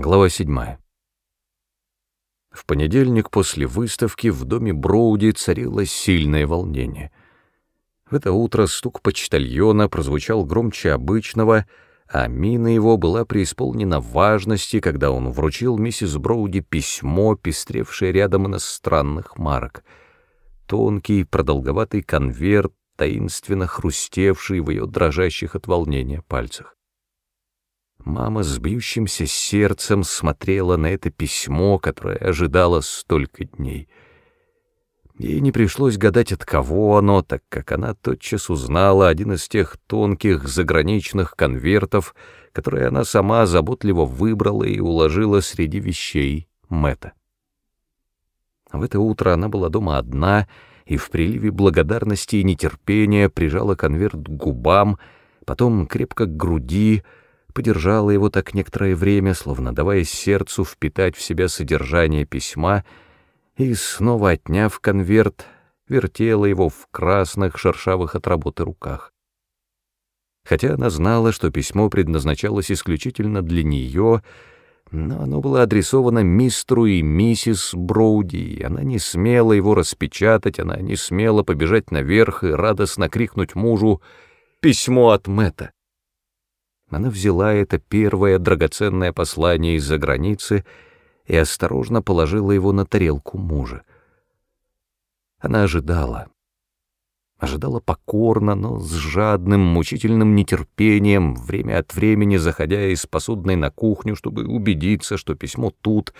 Глава 7. В понедельник после выставки в доме Броуди царило сильное волнение. В это утро стук почтальона прозвучал громче обычного, а мина его была преисполнена важности, когда он вручил миссис Броуди письмо, пестревшее рядом иностранных марок. Тонкий, продолговатый конверт, таинственно хрустевший в ее дрожащих от волнения пальцах. Мама с бьющимся сердцем смотрела на это письмо, которое ожидала столько дней. Ей не пришлось гадать, от кого оно, так как она тотчас узнала один из тех тонких заграничных конвертов, которые она сама заботливо выбрала и уложила среди вещей Мэтта. В это утро она была дома одна и в приливе благодарности и нетерпения прижала конверт к губам, потом крепко к груди, подержала его так некоторое время, словно давая сердцу впитать в себя содержание письма, и, снова отняв конверт, вертела его в красных, шершавых от работы руках. Хотя она знала, что письмо предназначалось исключительно для нее, но оно было адресовано мистеру и миссис Броуди, и она не смела его распечатать, она не смела побежать наверх и радостно крикнуть мужу «Письмо от Мэтта!». Она взяла это первое драгоценное послание из-за границы и осторожно положила его на тарелку мужа. Она ожидала. Ожидала покорно, но с жадным, мучительным нетерпением, время от времени заходя из посудной на кухню, чтобы убедиться, что письмо тут,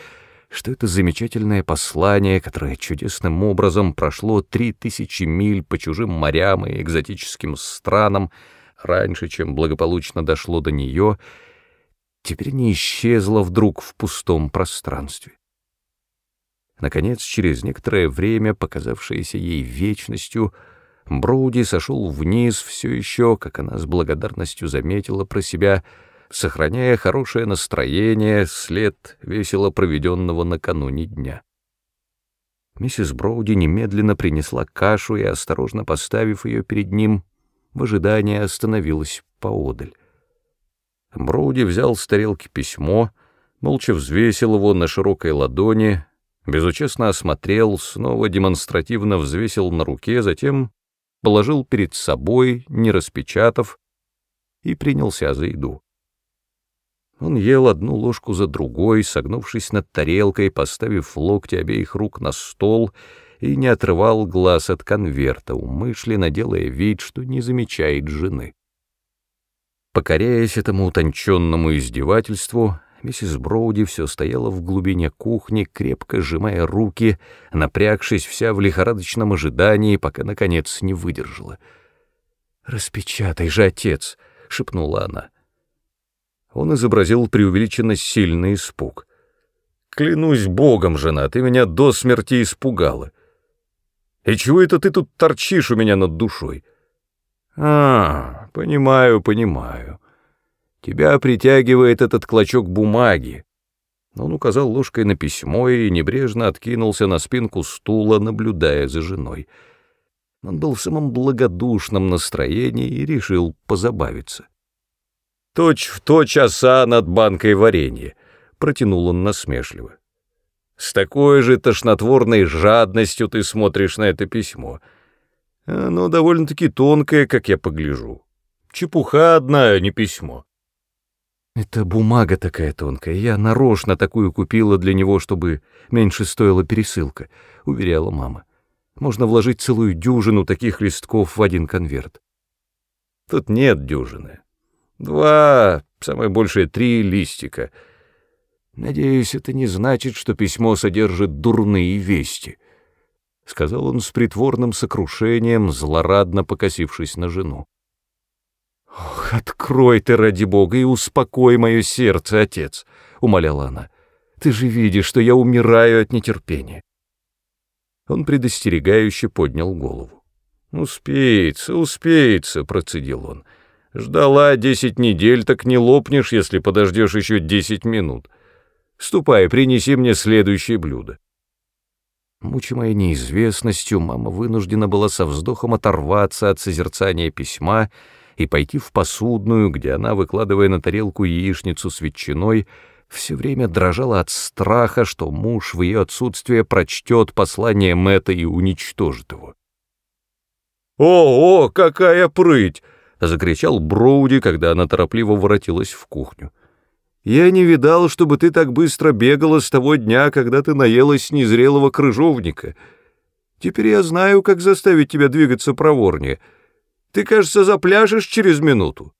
что это замечательное послание, которое чудесным образом прошло три тысячи миль по чужим морям и экзотическим странам, раньше, чем благополучно дошло до нее, теперь не исчезло вдруг в пустом пространстве. Наконец, через некоторое время, показавшееся ей вечностью, Броуди сошел вниз все еще, как она с благодарностью заметила про себя, сохраняя хорошее настроение, след весело проведенного накануне дня. Миссис Броуди немедленно принесла кашу и, осторожно поставив ее перед ним, в ожидании остановилась поодаль. Броуди взял с тарелки письмо, молча взвесил его на широкой ладони, безучастно осмотрел, снова демонстративно взвесил на руке, затем положил перед собой, не распечатав, и принялся за еду. Он ел одну ложку за другой, согнувшись над тарелкой, поставив локти обеих рук на стол — и не отрывал глаз от конверта, умышленно делая вид, что не замечает жены. Покоряясь этому утонченному издевательству, миссис Броуди все стояла в глубине кухни, крепко сжимая руки, напрягшись вся в лихорадочном ожидании, пока, наконец, не выдержала. «Распечатай же, отец!» — шепнула она. Он изобразил преувеличенно сильный испуг. «Клянусь богом, жена, ты меня до смерти испугала. И чего это ты тут торчишь у меня над душой? А, понимаю, понимаю. Тебя притягивает этот клочок бумаги. Он указал ложкой на письмо и небрежно откинулся на спинку стула, наблюдая за женой. Он был в самом благодушном настроении и решил позабавиться. «Точь в точь оса над банкой варенья», — протянул он насмешливо. С такой же тошнотворной жадностью ты смотришь на это письмо. Оно довольно-таки тонкое, как я погляжу. Чепуха одна, а не письмо. Это бумага такая тонкая. Я нарочно такую купила для него, чтобы меньше стоила пересылка, — уверяла мама. Можно вложить целую дюжину таких листков в один конверт. Тут нет дюжины. Два, самое большее три листика — «Надеюсь, это не значит, что письмо содержит дурные вести», — сказал он с притворным сокрушением, злорадно покосившись на жену. «Ох, открой ты, ради бога, и успокой мое сердце, отец», — умоляла она. «Ты же видишь, что я умираю от нетерпения». Он предостерегающе поднял голову. «Успеется, успеется», — процедил он. «Ждала десять недель, так не лопнешь, если подождешь еще десять минут». Ступай, принеси мне следующее блюдо. Мучимая неизвестностью, мама вынуждена была со вздохом оторваться от созерцания письма и пойти в посудную, где она, выкладывая на тарелку яичницу с ветчиной, все время дрожала от страха, что муж в ее отсутствие прочтет послание Мэтта и уничтожит его. «О, о, какая прыть!» — закричал Броуди, когда она торопливо воротилась в кухню. «Я не видал, чтобы ты так быстро бегала с того дня, когда ты наелась незрелого крыжовника. Теперь я знаю, как заставить тебя двигаться проворнее. Ты, кажется, запляшешь через минуту».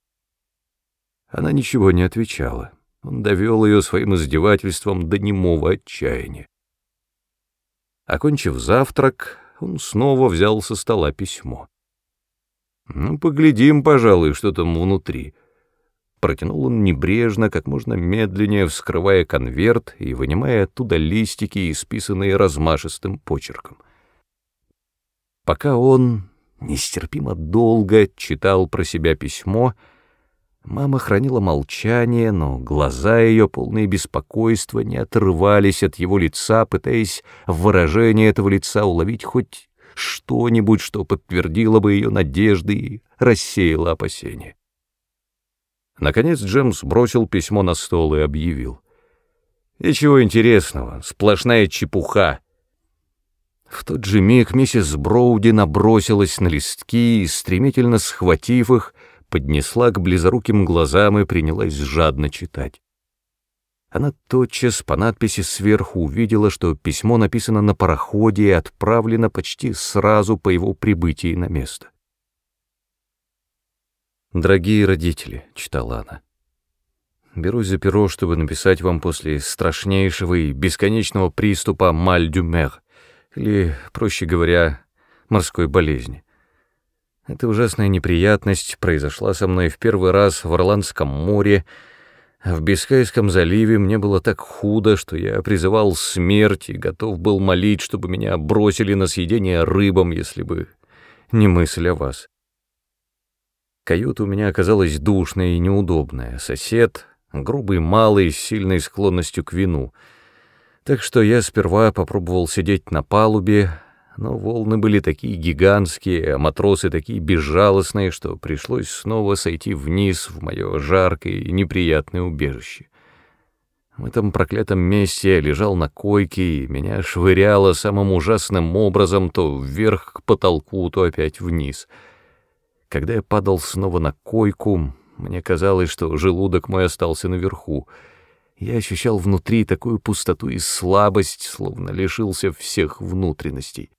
Она ничего не отвечала. Он довел ее своим издевательством до немого отчаяния. Окончив завтрак, он снова взял со стола письмо. «Ну, поглядим, пожалуй, что там внутри». Протянул он небрежно, как можно медленнее вскрывая конверт и вынимая оттуда листики, исписанные размашистым почерком. Пока он нестерпимо долго читал про себя письмо, Мама хранила молчание, но глаза ее, полные беспокойства, не отрывались от его лица, пытаясь в выражении этого лица уловить хоть что-нибудь, что подтвердило бы ее надежды и рассеяло опасения. Наконец Джемс бросил письмо на стол и объявил. «Ничего интересного, сплошная чепуха». В тот же миг миссис Броуди набросилась на листки и, стремительно схватив их, поднесла к близоруким глазам и принялась жадно читать. Она тотчас по надписи сверху увидела, что письмо написано на пароходе и отправлено почти сразу по его прибытии на место. «Дорогие родители», — читала она, — «берусь за перо, чтобы написать вам после страшнейшего и бесконечного приступа маль-дюмер, или, проще говоря, морской болезни. Эта ужасная неприятность произошла со мной в первый раз в Ирландском море, в Бискайском заливе мне было так худо, что я призывал смерть и готов был молить, чтобы меня бросили на съедение рыбам, если бы не мысль о вас. Каюта у меня оказалась душная и неудобная, сосед — грубый малый с сильной склонностью к вину. Так что я сперва попробовал сидеть на палубе, но волны были такие гигантские, а матросы такие безжалостные, что пришлось снова сойти вниз в мое жаркое и неприятное убежище. В этом проклятом месте я лежал на койке, и меня швыряло самым ужасным образом то вверх к потолку, то опять вниз. Когда я падал снова на койку, мне казалось, что желудок мой остался наверху. Я ощущал внутри такую пустоту и слабость, словно лишился всех внутренностей.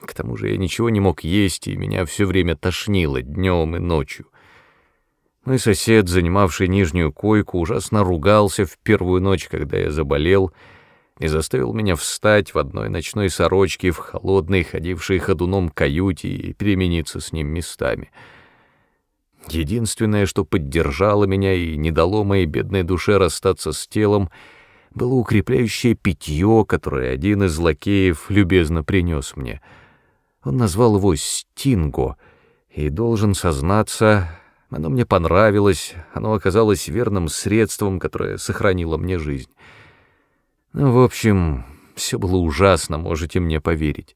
К тому же я ничего не мог есть, и меня все время тошнило днем и ночью. Мой сосед, занимавший нижнюю койку, ужасно ругался в первую ночь, когда я заболел, и заставил меня встать в одной ночной сорочке в холодной, ходившей ходуном каюте и перемениться с ним местами. Единственное, что поддержало меня и не дало моей бедной душе расстаться с телом, было укрепляющее питье, которое один из лакеев любезно принес мне — он назвал его Стинго, и должен сознаться, оно мне понравилось, оно оказалось верным средством, которое сохранило мне жизнь. Ну, в общем, все было ужасно, можете мне поверить.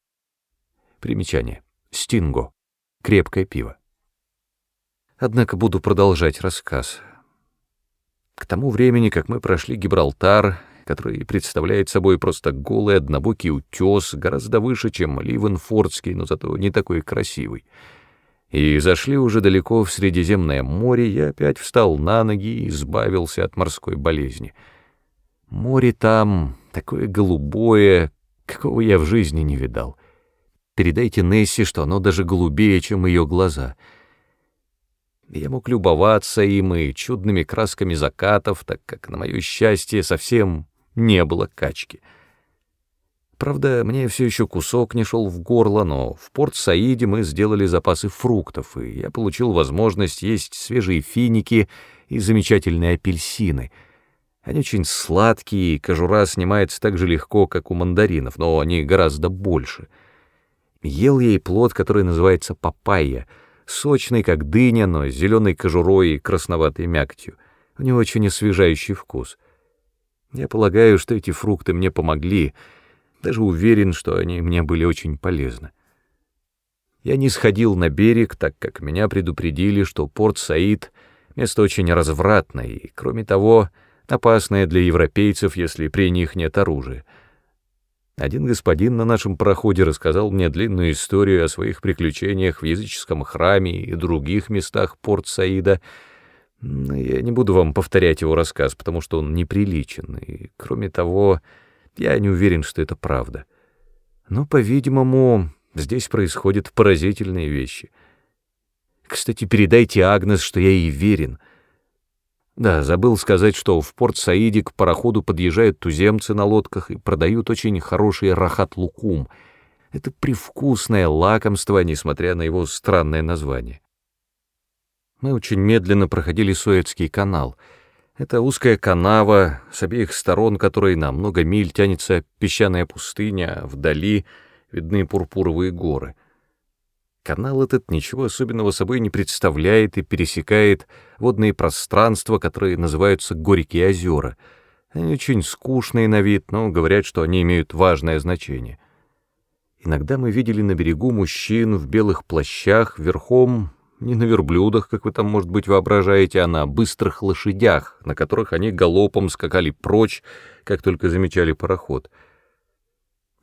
Примечание. Стинго. Крепкое пиво. Однако буду продолжать рассказ. К тому времени, как мы прошли Гибралтар, который представляет собой просто голый однобокий утес, гораздо выше, чем Ливенфордский, но зато не такой красивый. И зашли уже далеко в Средиземное море, я опять встал на ноги и избавился от морской болезни. Море там такое голубое, какого я в жизни не видал. Передайте Несси, что оно даже голубее, чем ее глаза — я мог любоваться им и чудными красками закатов, так как, на мое счастье, совсем не было качки. Правда, мне все еще кусок не шел в горло, но в Порт-Саиде мы сделали запасы фруктов, и я получил возможность есть свежие финики и замечательные апельсины. Они очень сладкие, кожура снимается так же легко, как у мандаринов, но они гораздо больше. Ел я и плод, который называется папайя, сочный, как дыня, но с зеленой кожурой и красноватой мякотью. У него очень освежающий вкус — я полагаю, что эти фрукты мне помогли, даже уверен, что они мне были очень полезны. Я не сходил на берег, так как меня предупредили, что порт Саид — место очень развратное, и, кроме того, опасное для европейцев, если при них нет оружия. Один господин на нашем проходе рассказал мне длинную историю о своих приключениях в языческом храме и других местах Порт-Саида. Я не буду вам повторять его рассказ, потому что он неприличен, и, кроме того, я не уверен, что это правда. Но, по-видимому, здесь происходят поразительные вещи. Кстати, передайте Агнес, что я ей верен — да, забыл сказать, что в Порт-Саиде к пароходу подъезжают туземцы на лодках и продают очень хороший рахат-лукум. Это привкусное лакомство, несмотря на его странное название. Мы очень медленно проходили Суэцкий канал. Это узкая канава, с обеих сторон которой на много миль тянется песчаная пустыня, а вдали видны пурпуровые горы — Канал этот ничего особенного собой не представляет и пересекает водные пространства, которые называются Горькие озера. Они очень скучные на вид, но говорят, что они имеют важное значение. Иногда мы видели на берегу мужчин в белых плащах, верхом, не на верблюдах, как вы там, может быть, воображаете, а на быстрых лошадях, на которых они галопом скакали прочь, как только замечали пароход —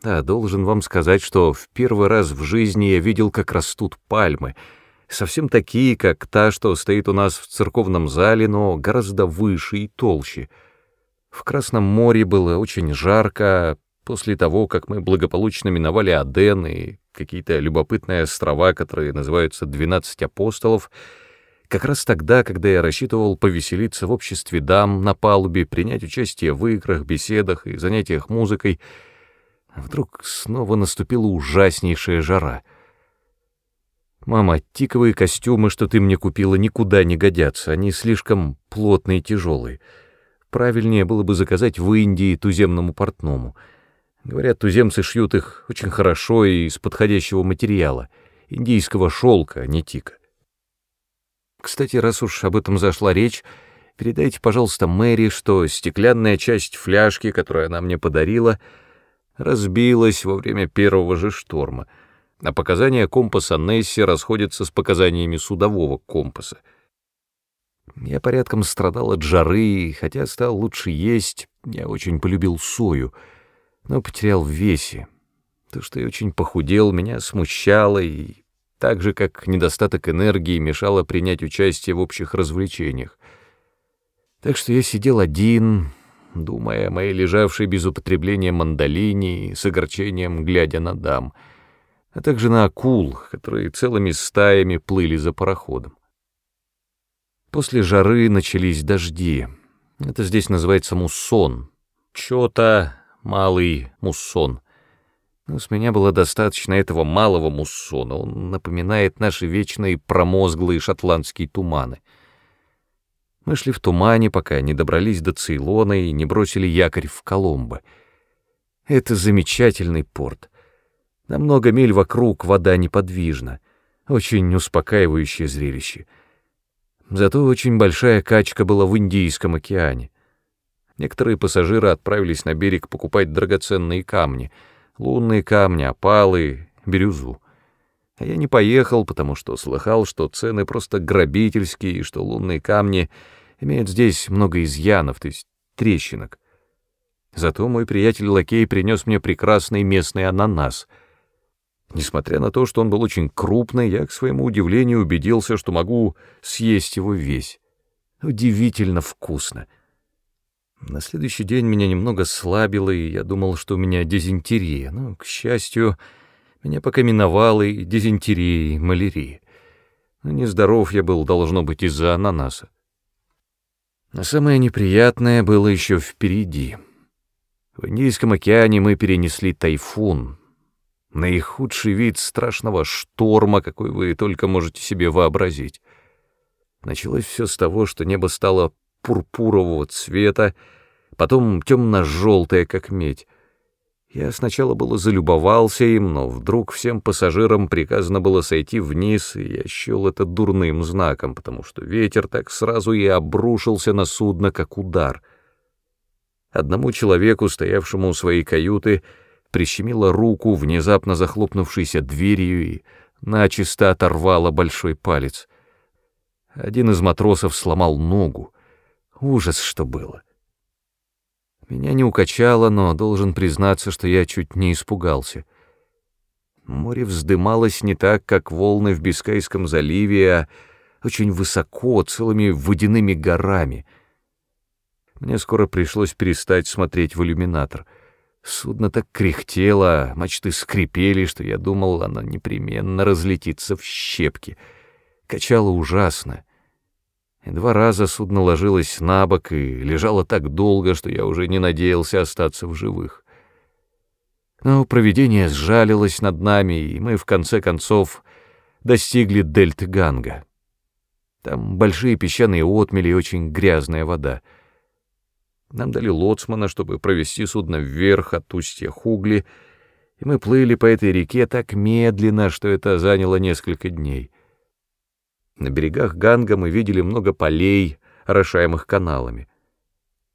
да, должен вам сказать, что в первый раз в жизни я видел, как растут пальмы, совсем такие, как та, что стоит у нас в церковном зале, но гораздо выше и толще. В Красном море было очень жарко, после того, как мы благополучно миновали Аден и какие-то любопытные острова, которые называются «Двенадцать апостолов», как раз тогда, когда я рассчитывал повеселиться в обществе дам на палубе, принять участие в играх, беседах и занятиях музыкой — Вдруг снова наступила ужаснейшая жара. «Мама, тиковые костюмы, что ты мне купила, никуда не годятся, они слишком плотные и тяжелые. Правильнее было бы заказать в Индии туземному портному. Говорят, туземцы шьют их очень хорошо и из подходящего материала, индийского шелка, а не тика. Кстати, раз уж об этом зашла речь, передайте, пожалуйста, Мэри, что стеклянная часть фляжки, которую она мне подарила — разбилась во время первого же шторма, а показания компаса Несси расходятся с показаниями судового компаса. Я порядком страдал от жары, хотя стал лучше есть, я очень полюбил сою, но потерял в весе. То, что я очень похудел, меня смущало, и так же, как недостаток энергии мешало принять участие в общих развлечениях. Так что я сидел один, думая о моей лежавшей без употребления мандолине и с огорчением глядя на дам, а также на акул, которые целыми стаями плыли за пароходом. После жары начались дожди. Это здесь называется муссон. Чё-то малый муссон. Но с меня было достаточно этого малого муссона. Он напоминает наши вечные промозглые шотландские туманы — мы шли в тумане, пока не добрались до Цейлона и не бросили якорь в Коломбо. Это замечательный порт. На много миль вокруг вода неподвижна. Очень успокаивающее зрелище. Зато очень большая качка была в Индийском океане. Некоторые пассажиры отправились на берег покупать драгоценные камни, лунные камни, опалы, бирюзу. А я не поехал, потому что слыхал, что цены просто грабительские, и что лунные камни имеют здесь много изъянов, то есть трещинок. Зато мой приятель-лакей принес мне прекрасный местный ананас. Несмотря на то, что он был очень крупный, я, к своему удивлению, убедился, что могу съесть его весь. Удивительно вкусно. На следующий день меня немного слабило, и я думал, что у меня дизентерия, но, к счастью, меня пока миновало и дизентерия, и малярия. Но нездоров я был, должно быть, из-за ананаса. Но самое неприятное было еще впереди. В Индийском океане мы перенесли тайфун, наихудший вид страшного шторма, какой вы только можете себе вообразить. Началось все с того, что небо стало пурпурового цвета, потом темно-желтое, как медь. Я сначала было залюбовался им, но вдруг всем пассажирам приказано было сойти вниз, и я счел это дурным знаком, потому что ветер так сразу и обрушился на судно, как удар. Одному человеку, стоявшему у своей каюты, прищемило руку, внезапно захлопнувшейся дверью, и начисто оторвало большой палец. Один из матросов сломал ногу. Ужас, что было. Меня не укачало, но должен признаться, что я чуть не испугался. Море вздымалось не так, как волны в Бискайском заливе, а очень высоко, целыми водяными горами. Мне скоро пришлось перестать смотреть в иллюминатор. Судно так кряхтело, мачты скрипели, что я думал, оно непременно разлетится в щепки. Качало ужасно. Два раза судно ложилось на бок и лежало так долго, что я уже не надеялся остаться в живых. Но провидение сжалилось над нами, и мы в конце концов достигли дельты Ганга. Там большие песчаные отмели и очень грязная вода. Нам дали лоцмана, чтобы провести судно вверх от устья Хугли, и мы плыли по этой реке так медленно, что это заняло несколько дней. На берегах Ганга мы видели много полей, орошаемых каналами.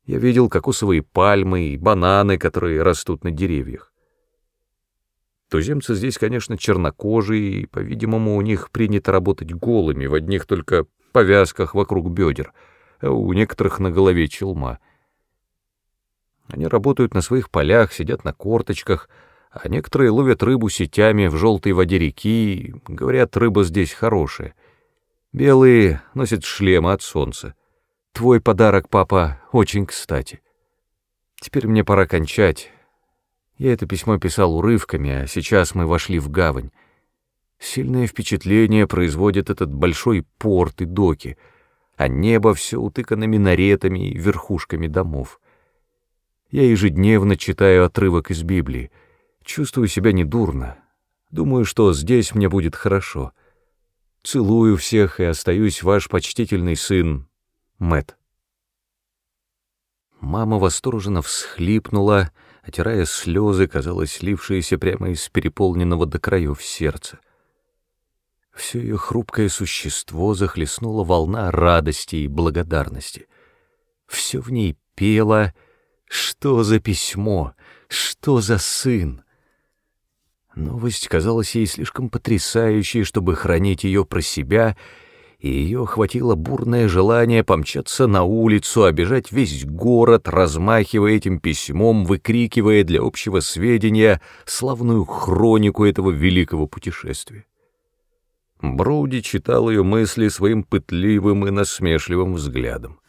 Я видел кокосовые пальмы и бананы, которые растут на деревьях. Туземцы здесь, конечно, чернокожие, и, по-видимому, у них принято работать голыми, в одних только повязках вокруг бедер, а у некоторых на голове челма. Они работают на своих полях, сидят на корточках, а некоторые ловят рыбу сетями в желтой воде реки, говорят, рыба здесь хорошая. Белые носят шлемы от солнца. Твой подарок, папа, очень кстати. Теперь мне пора кончать. Я это письмо писал урывками, а сейчас мы вошли в гавань. Сильное впечатление производит этот большой порт и доки, а небо все утыкано минаретами и верхушками домов. Я ежедневно читаю отрывок из Библии, чувствую себя недурно, думаю, что здесь мне будет хорошо. Целую всех и остаюсь ваш почтительный сын Мэт. Мама восторженно всхлипнула, отирая слезы, казалось, слившиеся прямо из переполненного до краев сердца. Все ее хрупкое существо захлестнула волна радости и благодарности. Все в ней пело «Что за письмо? Что за сын?» Новость казалась ей слишком потрясающей, чтобы хранить ее про себя, и ее охватило бурное желание помчаться на улицу, обижать весь город, размахивая этим письмом, выкрикивая для общего сведения славную хронику этого великого путешествия. Броуди читал ее мысли своим пытливым и насмешливым взглядом.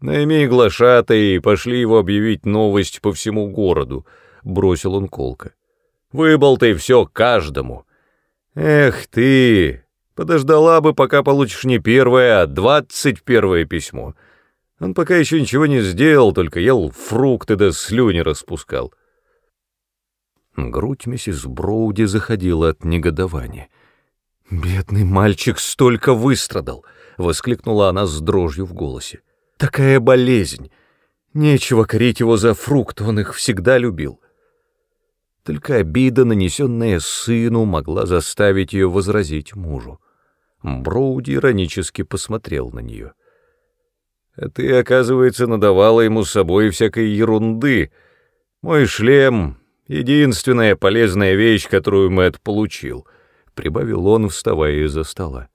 «Найми глашатай и пошли его объявить новость по всему городу», — бросил он колко. «Выболтай все каждому». «Эх ты! Подождала бы, пока получишь не первое, а двадцать первое письмо. Он пока еще ничего не сделал, только ел фрукты да слюни распускал». Грудь миссис Броуди заходила от негодования. «Бедный мальчик столько выстрадал!» — воскликнула она с дрожью в голосе. «Такая болезнь! Нечего корить его за фрукт, он их всегда любил». Только обида, нанесенная сыну, могла заставить ее возразить мужу. Броуди иронически посмотрел на нее. «А ты, оказывается, надавала ему с собой всякой ерунды. Мой шлем — единственная полезная вещь, которую Мэтт получил» прибавил он, вставая из-за стола.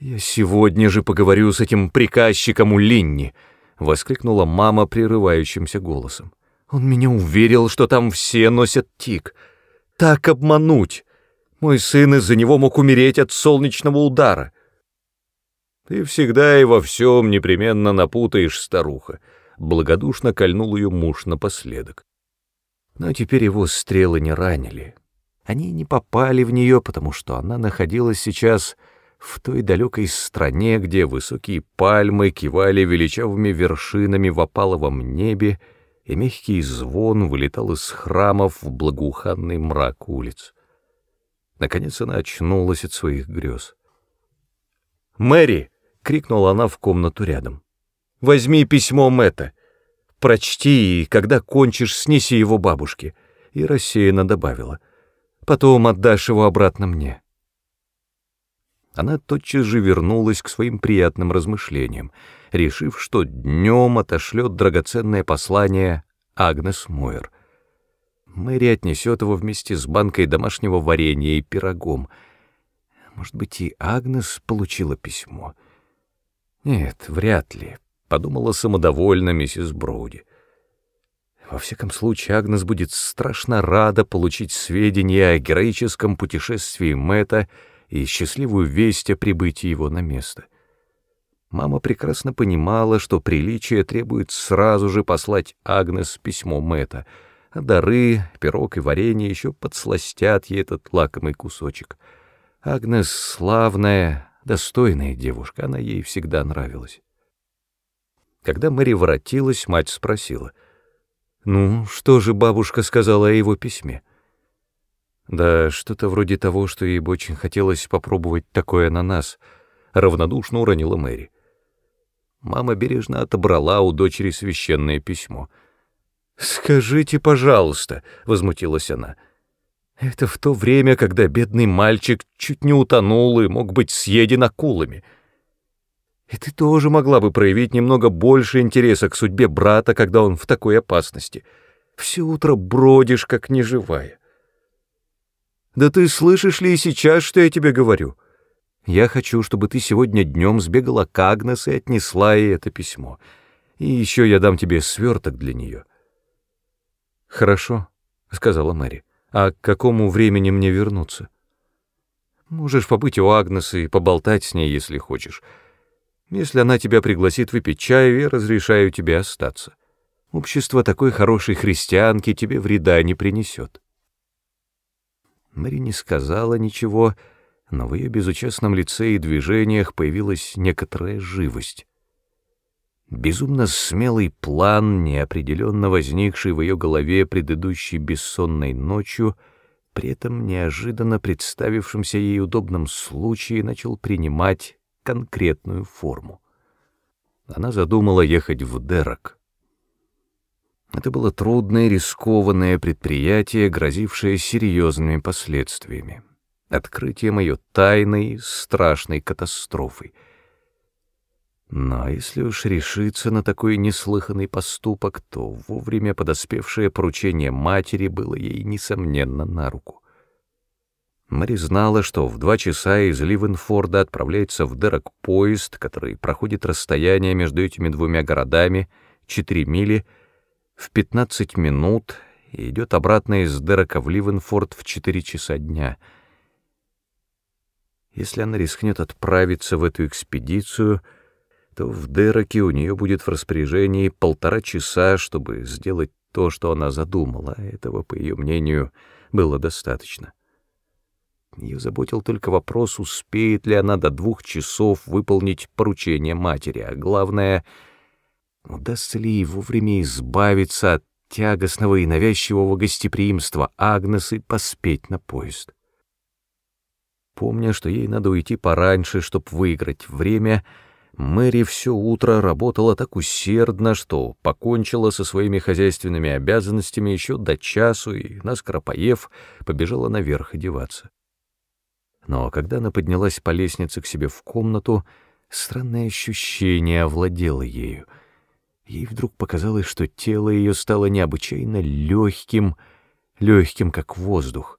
«Я сегодня же поговорю с этим приказчиком у Линни», — воскликнула мама прерывающимся голосом. «Он меня уверил, что там все носят тик. Так обмануть! Мой сын из-за него мог умереть от солнечного удара». «Ты всегда и во всем непременно напутаешь, старуха», — благодушно кольнул ее муж напоследок. Но теперь его стрелы не ранили. Они не попали в нее, потому что она находилась сейчас в той далекой стране, где высокие пальмы кивали величавыми вершинами в опаловом небе, и мягкий звон вылетал из храмов в благоуханный мрак улиц. Наконец она очнулась от своих грез. «Мэри!» — крикнула она в комнату рядом. «Возьми письмо Мэтта. Прочти, и когда кончишь, снеси его бабушке». И рассеянно добавила — Потом отдашь его обратно мне». Она тотчас же вернулась к своим приятным размышлениям, решив, что днем отошлет драгоценное послание Агнес Мойер. Мэри отнесет его вместе с банкой домашнего варенья и пирогом. Может быть, и Агнес получила письмо? Нет, вряд ли, — подумала самодовольно миссис Броуди. Во всяком случае, Агнес будет страшно рада получить сведения о героическом путешествии Мэтта и счастливую весть о прибытии его на место. Мама прекрасно понимала, что приличие требует сразу же послать Агнес письмо Мэтта, а дары, пирог и варенье еще подсластят ей этот лакомый кусочек. Агнес славная, достойная девушка, она ей всегда нравилась. Когда Мэри воротилась, мать спросила, «Ну, что же бабушка сказала о его письме?» «Да что-то вроде того, что ей бы очень хотелось попробовать такое на нас», — равнодушно уронила Мэри. Мама бережно отобрала у дочери священное письмо. «Скажите, пожалуйста», — возмутилась она, — «это в то время, когда бедный мальчик чуть не утонул и мог быть съеден акулами. И ты тоже могла бы проявить немного больше интереса к судьбе брата, когда он в такой опасности. Все утро бродишь, как неживая». «Да ты слышишь ли и сейчас, что я тебе говорю?» Я хочу, чтобы ты сегодня днем сбегала к Агнес и отнесла ей это письмо. И еще я дам тебе сверток для нее. Хорошо, — сказала Мэри. А к какому времени мне вернуться? Можешь побыть у Агнесы и поболтать с ней, если хочешь. Если она тебя пригласит выпить чаю, я разрешаю тебе остаться. Общество такой хорошей христианки тебе вреда не принесет. Мэри не сказала ничего, — но в ее безучастном лице и движениях появилась некоторая живость. Безумно смелый план, неопределенно возникший в ее голове предыдущей бессонной ночью, при этом неожиданно представившемся ей удобном случае, начал принимать конкретную форму. Она задумала ехать в Дерок. Это было трудное рискованное предприятие, грозившее серьезными последствиями открытием ее тайной, страшной катастрофой. Но если уж решиться на такой неслыханный поступок, то вовремя подоспевшее поручение матери было ей, несомненно, на руку. Мэри знала, что в два часа из Ливенфорда отправляется в Дерек поезд, который проходит расстояние между этими двумя городами, четыре мили, в пятнадцать минут и идет обратно из Дерека в Ливенфорд в четыре часа дня — если она рискнет отправиться в эту экспедицию, то в Дераке у нее будет в распоряжении полтора часа, чтобы сделать то, что она задумала. Этого, по ее мнению, было достаточно. Ее заботил только вопрос, успеет ли она до двух часов выполнить поручение матери, а главное, удастся ли ей вовремя избавиться от тягостного и навязчивого гостеприимства Агнес и поспеть на поезд. Помня, что ей надо уйти пораньше, чтобы выиграть время, Мэри все утро работала так усердно, что покончила со своими хозяйственными обязанностями еще до часу и, наскоро поев, побежала наверх одеваться. Но когда она поднялась по лестнице к себе в комнату, странное ощущение овладело ею. Ей вдруг показалось, что тело ее стало необычайно легким, легким, как воздух.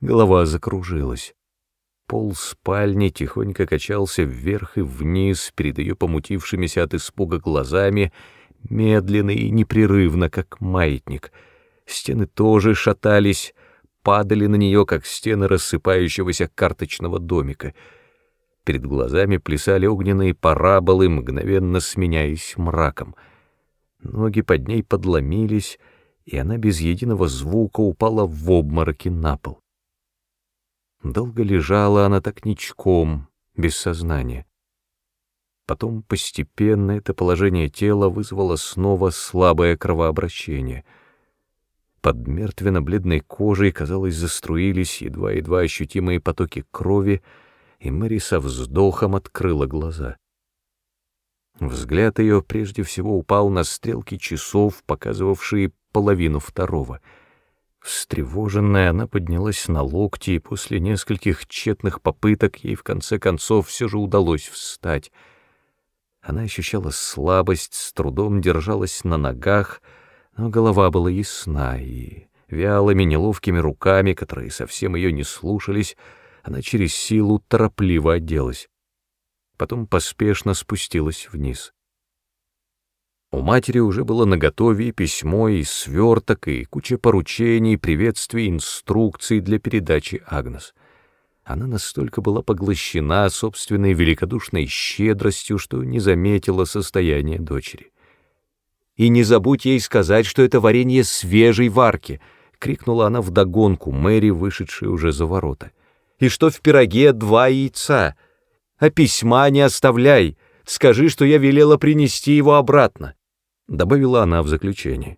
Голова закружилась. Пол спальни тихонько качался вверх и вниз перед ее помутившимися от испуга глазами, медленно и непрерывно, как маятник. Стены тоже шатались, падали на нее, как стены рассыпающегося карточного домика. Перед глазами плясали огненные параболы, мгновенно сменяясь мраком. Ноги под ней подломились, и она без единого звука упала в обмороки на пол. Долго лежала она так ничком, без сознания. Потом постепенно это положение тела вызвало снова слабое кровообращение. Под мертвенно-бледной кожей, казалось, заструились едва-едва ощутимые потоки крови, и Мэри со вздохом открыла глаза. Взгляд ее прежде всего упал на стрелки часов, показывавшие половину второго — Встревоженная, она поднялась на локти, и после нескольких тщетных попыток ей в конце концов все же удалось встать. Она ощущала слабость, с трудом держалась на ногах, но голова была ясна, и вялыми неловкими руками, которые совсем ее не слушались, она через силу торопливо оделась. Потом поспешно спустилась вниз. У матери уже было наготове и письмо, и сверток, и куча поручений, приветствий, инструкций для передачи Агнес. Она настолько была поглощена собственной великодушной щедростью, что не заметила состояние дочери. «И не забудь ей сказать, что это варенье свежей варки!» — крикнула она вдогонку Мэри, вышедшей уже за ворота. «И что в пироге два яйца! А письма не оставляй! Скажи, что я велела принести его обратно!» — добавила она в заключение.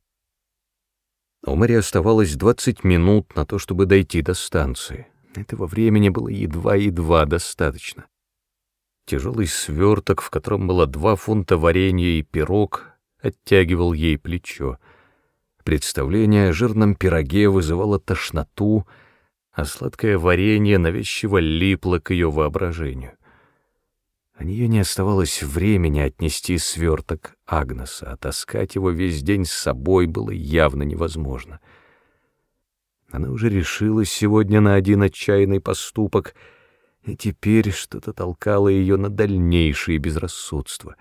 У Мэри оставалось двадцать минут на то, чтобы дойти до станции. Этого времени было едва-едва достаточно. Тяжелый сверток, в котором было два фунта варенья и пирог, оттягивал ей плечо. Представление о жирном пироге вызывало тошноту, а сладкое варенье навязчиво липло к ее воображению. У нее не оставалось времени отнести сверток Агнеса, а таскать его весь день с собой было явно невозможно — она уже решилась сегодня на один отчаянный поступок, и теперь что-то толкало ее на дальнейшее безрассудство.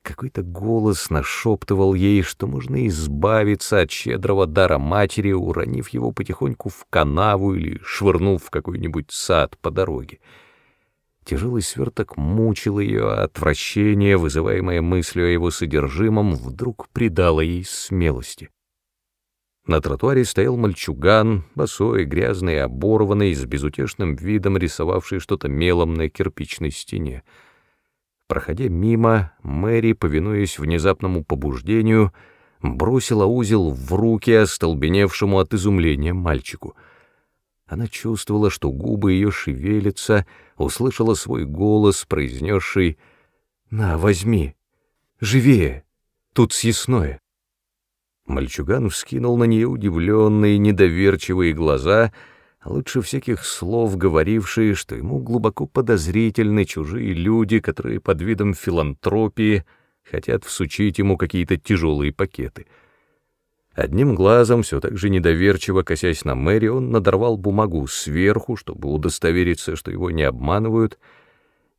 Какой-то голос нашептывал ей, что можно избавиться от щедрого дара матери, уронив его потихоньку в канаву или швырнув в какой-нибудь сад по дороге. Тяжелый сверток мучил ее, а отвращение, вызываемое мыслью о его содержимом, вдруг придало ей смелости. На тротуаре стоял мальчуган, босой, грязный, оборванный, с безутешным видом рисовавший что-то мелом на кирпичной стене. Проходя мимо, Мэри, повинуясь внезапному побуждению, бросила узел в руки остолбеневшему от изумления мальчику. Она чувствовала, что губы ее шевелятся, услышала свой голос, произнесший «На, возьми! Живее! Тут съестное!» Мальчуган вскинул на нее удивленные, недоверчивые глаза, лучше всяких слов говорившие, что ему глубоко подозрительны чужие люди, которые под видом филантропии хотят всучить ему какие-то тяжелые пакеты. Одним глазом, все так же недоверчиво косясь на Мэри, он надорвал бумагу сверху, чтобы удостовериться, что его не обманывают,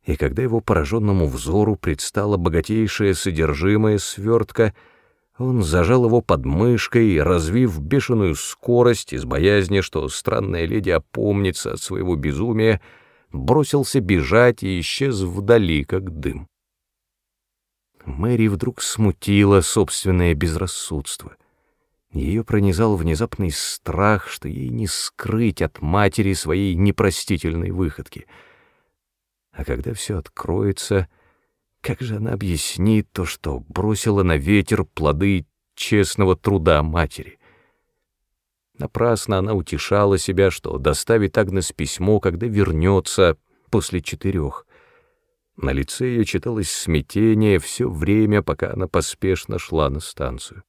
и когда его пораженному взору предстало богатейшее содержимое свертка — он зажал его под мышкой, развив бешеную скорость из боязни, что странная леди опомнится от своего безумия, бросился бежать и исчез вдали, как дым. Мэри вдруг смутила собственное безрассудство. Ее пронизал внезапный страх, что ей не скрыть от матери своей непростительной выходки. А когда все откроется, как же она объяснит то, что бросила на ветер плоды честного труда матери? Напрасно она утешала себя, что доставит Агнес письмо, когда вернется после четырех. На лице ее читалось смятение все время, пока она поспешно шла на станцию.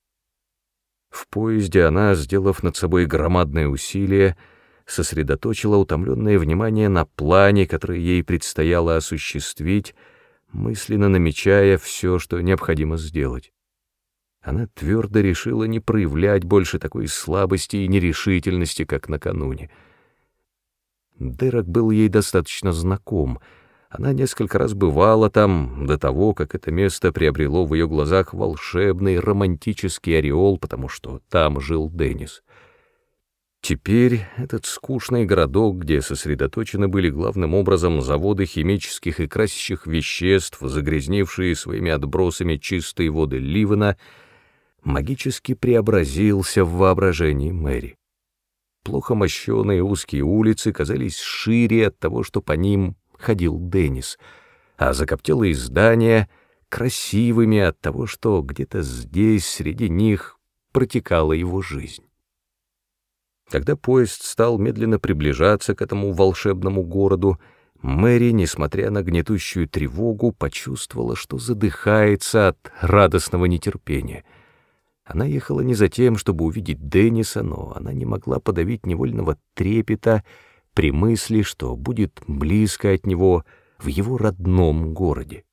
В поезде она, сделав над собой громадное усилие, сосредоточила утомленное внимание на плане, который ей предстояло осуществить, мысленно намечая все, что необходимо сделать. Она твердо решила не проявлять больше такой слабости и нерешительности, как накануне. Дерек был ей достаточно знаком. Она несколько раз бывала там до того, как это место приобрело в ее глазах волшебный романтический ореол, потому что там жил Деннис. Теперь этот скучный городок, где сосредоточены были главным образом заводы химических и красящих веществ, загрязнившие своими отбросами чистые воды Ливена, магически преобразился в воображении Мэри. Плохо мощеные узкие улицы казались шире от того, что по ним ходил Деннис, а закоптелые здания — красивыми от того, что где-то здесь, среди них, протекала его жизнь. Когда поезд стал медленно приближаться к этому волшебному городу, Мэри, несмотря на гнетущую тревогу, почувствовала, что задыхается от радостного нетерпения. Она ехала не за тем, чтобы увидеть Денниса, но она не могла подавить невольного трепета при мысли, что будет близко от него в его родном городе.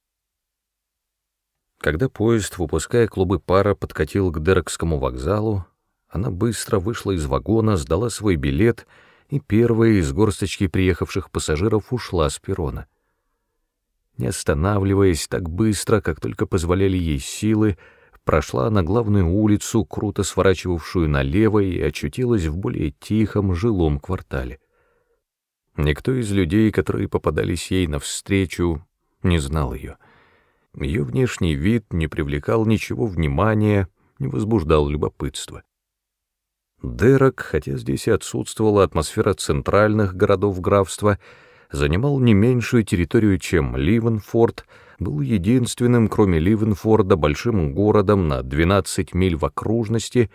Когда поезд, выпуская клубы пара, подкатил к Дерекскому вокзалу, она быстро вышла из вагона, сдала свой билет, и первая из горсточки приехавших пассажиров ушла с перрона. Не останавливаясь так быстро, как только позволяли ей силы, прошла на главную улицу, круто сворачивавшую налево, и очутилась в более тихом жилом квартале. Никто из людей, которые попадались ей навстречу, не знал ее. Ее внешний вид не привлекал ничего внимания, не возбуждал любопытства. Дерек, хотя здесь и отсутствовала атмосфера центральных городов графства, занимал не меньшую территорию, чем Ливенфорд, был единственным, кроме Ливенфорда, большим городом на 12 миль в окружности,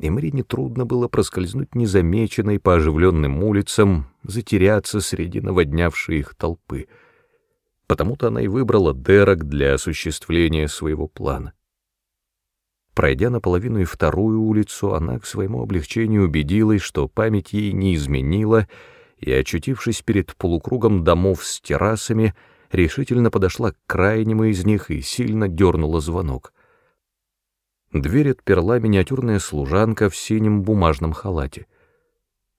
и Марине трудно было проскользнуть незамеченной по оживленным улицам, затеряться среди наводнявшей их толпы. Потому-то она и выбрала Дерек для осуществления своего плана. Пройдя наполовину и вторую улицу, она к своему облегчению убедилась, что память ей не изменила, и, очутившись перед полукругом домов с террасами, решительно подошла к крайнему из них и сильно дернула звонок. Дверь отперла миниатюрная служанка в синем бумажном халате.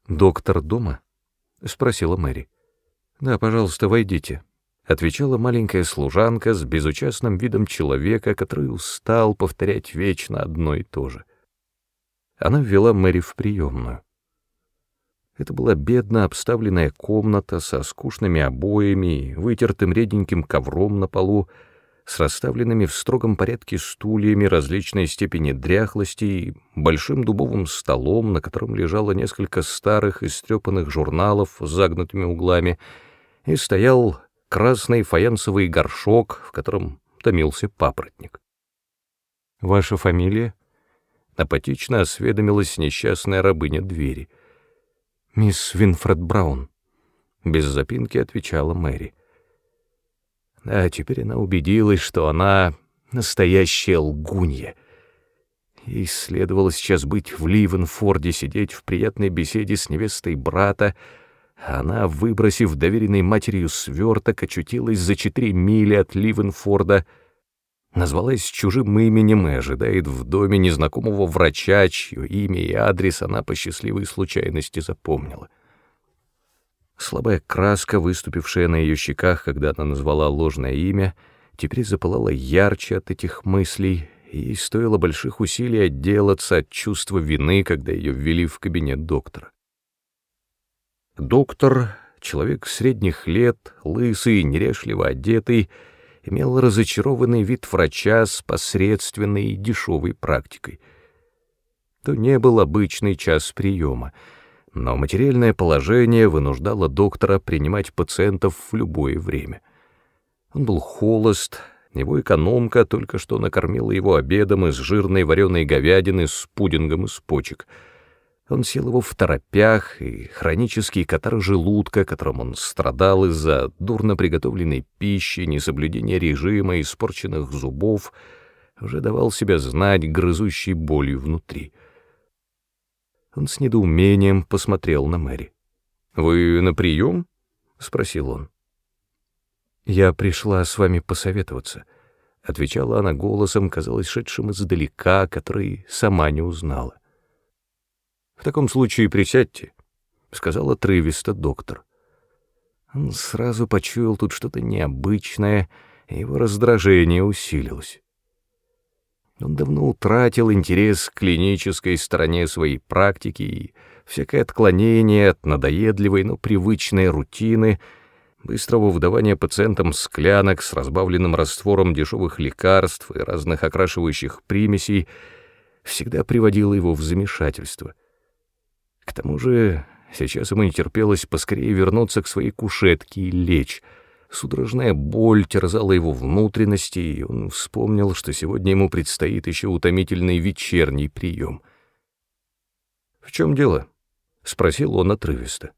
«Доктор дома?» — спросила Мэри. «Да, пожалуйста, войдите», — отвечала маленькая служанка с безучастным видом человека, который устал повторять вечно одно и то же. Она ввела Мэри в приемную. Это была бедно обставленная комната со скучными обоями, вытертым реденьким ковром на полу, с расставленными в строгом порядке стульями различной степени дряхлости и большим дубовым столом, на котором лежало несколько старых истрепанных журналов с загнутыми углами, и стоял красный фаянсовый горшок, в котором томился папоротник. «Ваша фамилия?» — апатично осведомилась несчастная рабыня двери. «Мисс Винфред Браун», — без запинки отвечала Мэри. А теперь она убедилась, что она настоящая лгунья. Ей следовало сейчас быть в Ливенфорде, сидеть в приятной беседе с невестой брата, она, выбросив доверенной матерью сверток, очутилась за четыре мили от Ливенфорда, назвалась чужим именем и ожидает в доме незнакомого врача, чье имя и адрес она по счастливой случайности запомнила. Слабая краска, выступившая на ее щеках, когда она назвала ложное имя, теперь запылала ярче от этих мыслей, и стоило больших усилий отделаться от чувства вины, когда ее ввели в кабинет доктора. Доктор, человек средних лет, лысый, нерешливо одетый, имел разочарованный вид врача с посредственной и дешевой практикой. То не был обычный час приема, но материальное положение вынуждало доктора принимать пациентов в любое время. Он был холост, его экономка только что накормила его обедом из жирной вареной говядины с пудингом из почек — он съел его в торопях, и хронический катар желудка, которым он страдал из-за дурно приготовленной пищи, несоблюдения режима, испорченных зубов, уже давал себя знать грызущей болью внутри. Он с недоумением посмотрел на Мэри. «Вы на прием?» — спросил он. «Я пришла с вами посоветоваться», — отвечала она голосом, казалось, шедшим издалека, который сама не узнала. «В таком случае присядьте», — сказал отрывисто доктор. Он сразу почуял тут что-то необычное, и его раздражение усилилось. Он давно утратил интерес к клинической стороне своей практики, и всякое отклонение от надоедливой, но привычной рутины, быстрого вдавания пациентам склянок с разбавленным раствором дешевых лекарств и разных окрашивающих примесей всегда приводило его в замешательство. К тому же сейчас ему не терпелось поскорее вернуться к своей кушетке и лечь. Судорожная боль терзала его внутренности, и он вспомнил, что сегодня ему предстоит еще утомительный вечерний прием. «В чем дело?» — спросил он отрывисто.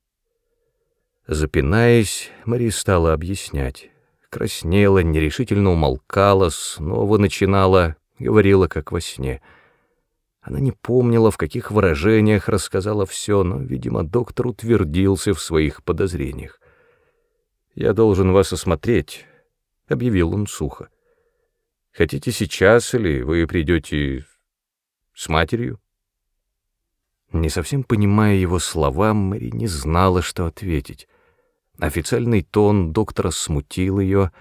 Запинаясь, Мари стала объяснять. Краснела, нерешительно умолкала, снова начинала, говорила как во сне — она не помнила, в каких выражениях рассказала все, но, видимо, доктор утвердился в своих подозрениях. «Я должен вас осмотреть», — объявил он сухо. «Хотите сейчас или вы придете с матерью?» Не совсем понимая его слова, Мэри не знала, что ответить. Официальный тон доктора смутил ее,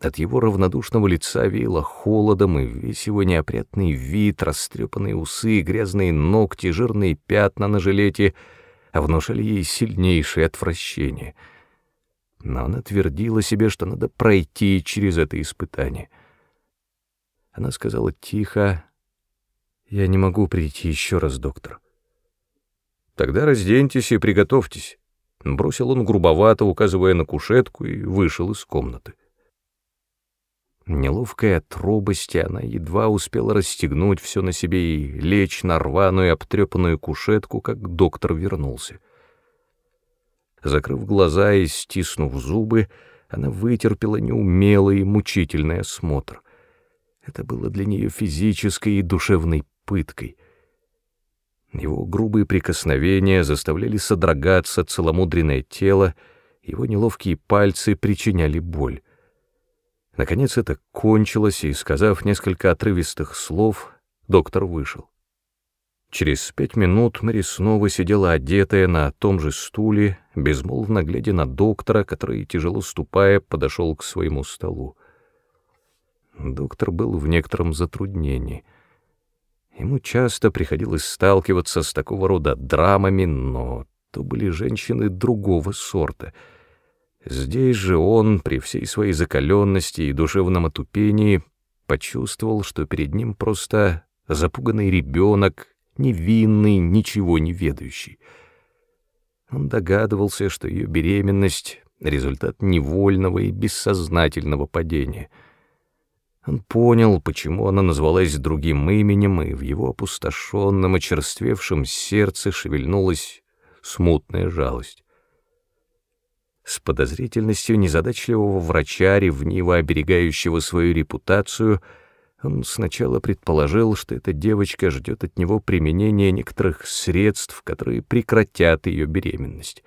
От его равнодушного лица веяло холодом, и весь его неопрятный вид, растрепанные усы, грязные ногти, жирные пятна на жилете внушали ей сильнейшее отвращение. Но она твердила себе, что надо пройти через это испытание. Она сказала тихо, «Я не могу прийти еще раз, доктор». «Тогда разденьтесь и приготовьтесь», — бросил он грубовато, указывая на кушетку, и вышел из комнаты. Неловкая от робости, она едва успела расстегнуть все на себе и лечь на рваную обтрепанную кушетку, как доктор вернулся. Закрыв глаза и стиснув зубы, она вытерпела неумелый и мучительный осмотр. Это было для нее физической и душевной пыткой. Его грубые прикосновения заставляли содрогаться целомудренное тело, его неловкие пальцы причиняли боль. Наконец это кончилось, и, сказав несколько отрывистых слов, доктор вышел. Через пять минут Мэри снова сидела одетая на том же стуле, безмолвно глядя на доктора, который, тяжело ступая, подошел к своему столу. Доктор был в некотором затруднении. Ему часто приходилось сталкиваться с такого рода драмами, но то были женщины другого сорта — Здесь же он, при всей своей закаленности и душевном отупении, почувствовал, что перед ним просто запуганный ребенок, невинный, ничего не ведающий. Он догадывался, что ее беременность — результат невольного и бессознательного падения. Он понял, почему она назвалась другим именем, и в его опустошенном, очерствевшем сердце шевельнулась смутная жалость. С подозрительностью незадачливого врача, ревниво оберегающего свою репутацию, он сначала предположил, что эта девочка ждет от него применения некоторых средств, которые прекратят ее беременность.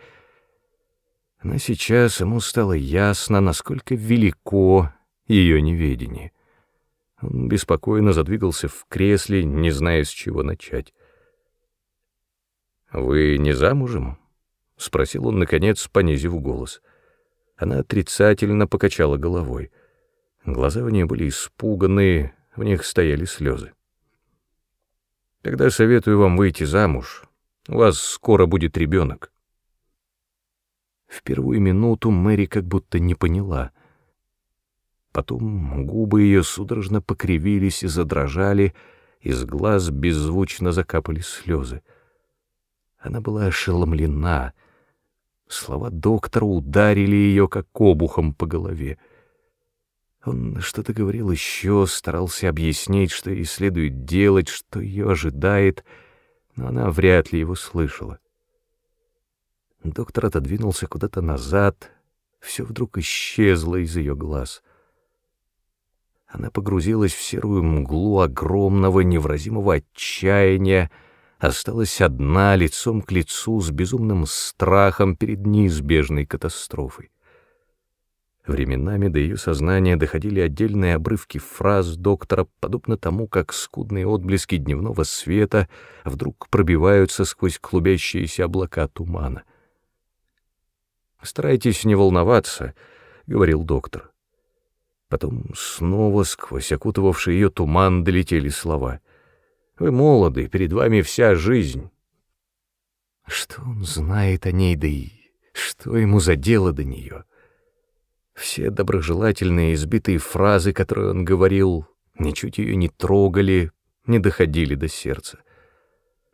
Но сейчас ему стало ясно, насколько велико ее неведение. Он беспокойно задвигался в кресле, не зная, с чего начать. «Вы не замужем?» — спросил он, наконец, понизив голос. Она отрицательно покачала головой. Глаза у нее были испуганные, в них стояли слезы. «Тогда советую вам выйти замуж. У вас скоро будет ребенок». В первую минуту Мэри как будто не поняла. Потом губы ее судорожно покривились и задрожали, из глаз беззвучно закапали слезы. Она была ошеломлена — Слова доктора ударили ее, как обухом по голове. Он что-то говорил еще, старался объяснить, что ей следует делать, что ее ожидает, но она вряд ли его слышала. Доктор отодвинулся куда-то назад, все вдруг исчезло из ее глаз. Она погрузилась в серую мглу огромного невразимого отчаяния, осталась одна, лицом к лицу, с безумным страхом перед неизбежной катастрофой. Временами до ее сознания доходили отдельные обрывки фраз доктора, подобно тому, как скудные отблески дневного света вдруг пробиваются сквозь клубящиеся облака тумана. «Старайтесь не волноваться», — говорил доктор. Потом снова сквозь окутывавший ее туман долетели слова — вы молоды, перед вами вся жизнь. Что он знает о ней, да и что ему за дело до нее? Все доброжелательные избитые фразы, которые он говорил, ничуть ее не трогали, не доходили до сердца.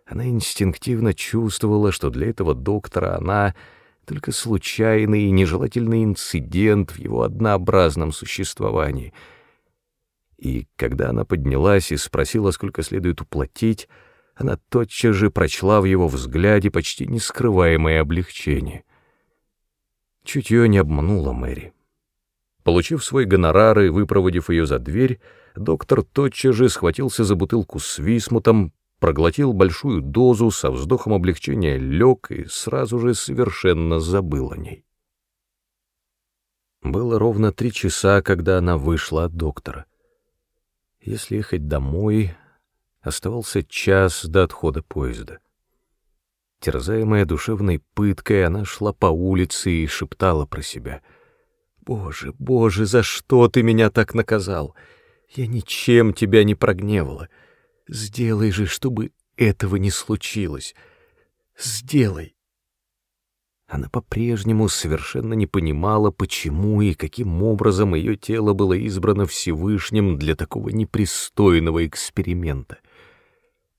Она инстинктивно чувствовала, что для этого доктора она только случайный и нежелательный инцидент в его однообразном существовании — и когда она поднялась и спросила, сколько следует уплатить, она тотчас же прочла в его взгляде почти нескрываемое облегчение. Чутье не обмануло Мэри. Получив свой гонорар и выпроводив ее за дверь, доктор тотчас же схватился за бутылку с висмутом, проглотил большую дозу, со вздохом облегчения лег и сразу же совершенно забыл о ней. Было ровно три часа, когда она вышла от доктора. Если ехать домой, оставался час до отхода поезда. Терзаемая душевной пыткой, она шла по улице и шептала про себя. Боже, Боже, за что ты меня так наказал? Я ничем тебя не прогневала. Сделай же, чтобы этого не случилось. Сделай. Она по-прежнему совершенно не понимала, почему и каким образом ее тело было избрано Всевышним для такого непристойного эксперимента.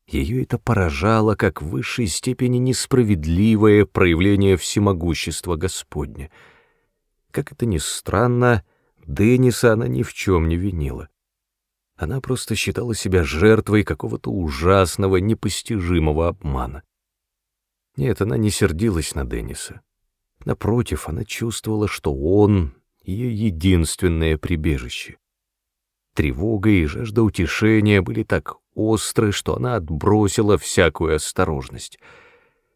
Ее это поражало как в высшей степени несправедливое проявление всемогущества Господня. Как это ни странно, Денниса она ни в чем не винила. Она просто считала себя жертвой какого-то ужасного, непостижимого обмана. Нет, она не сердилась на Денниса. Напротив, она чувствовала, что он — ее единственное прибежище. Тревога и жажда утешения были так остры, что она отбросила всякую осторожность.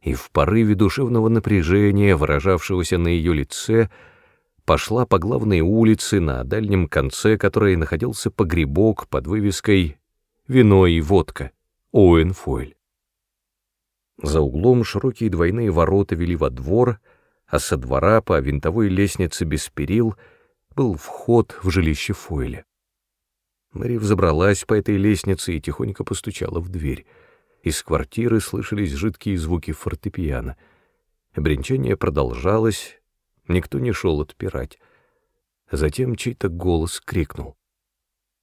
И в порыве душевного напряжения, выражавшегося на ее лице, пошла по главной улице, на дальнем конце которой находился погребок под вывеской «Вино и водка» Оуэнфойль. За углом широкие двойные ворота вели во двор, а со двора по винтовой лестнице без перил был вход в жилище Фойля. Мэри взобралась по этой лестнице и тихонько постучала в дверь. Из квартиры слышались жидкие звуки фортепиано. Бренчание продолжалось, никто не шел отпирать. Затем чей-то голос крикнул.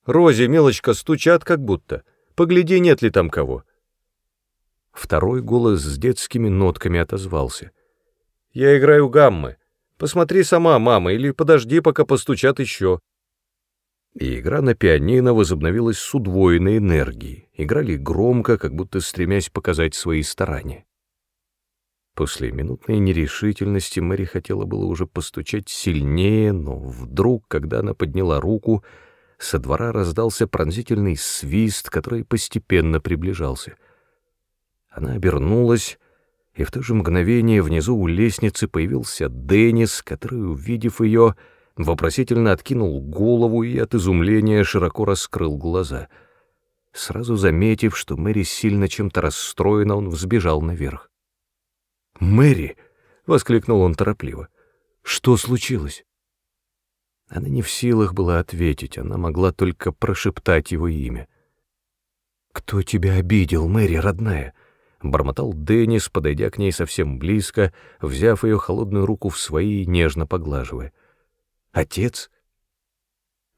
«Рози, мелочка, стучат как будто. Погляди, нет ли там кого». Второй голос с детскими нотками отозвался. «Я играю гаммы. Посмотри сама, мама, или подожди, пока постучат еще». И игра на пианино возобновилась с удвоенной энергией. Играли громко, как будто стремясь показать свои старания. После минутной нерешительности Мэри хотела было уже постучать сильнее, но вдруг, когда она подняла руку, со двора раздался пронзительный свист, который постепенно приближался — она обернулась, и в то же мгновение внизу у лестницы появился Деннис, который, увидев ее, вопросительно откинул голову и от изумления широко раскрыл глаза. Сразу заметив, что Мэри сильно чем-то расстроена, он взбежал наверх. «Мэри!» — воскликнул он торопливо. «Что случилось?» Она не в силах была ответить, она могла только прошептать его имя. «Кто тебя обидел, Мэри, родная?» бормотал Деннис, подойдя к ней совсем близко, взяв ее холодную руку в свои, нежно поглаживая. «Отец?»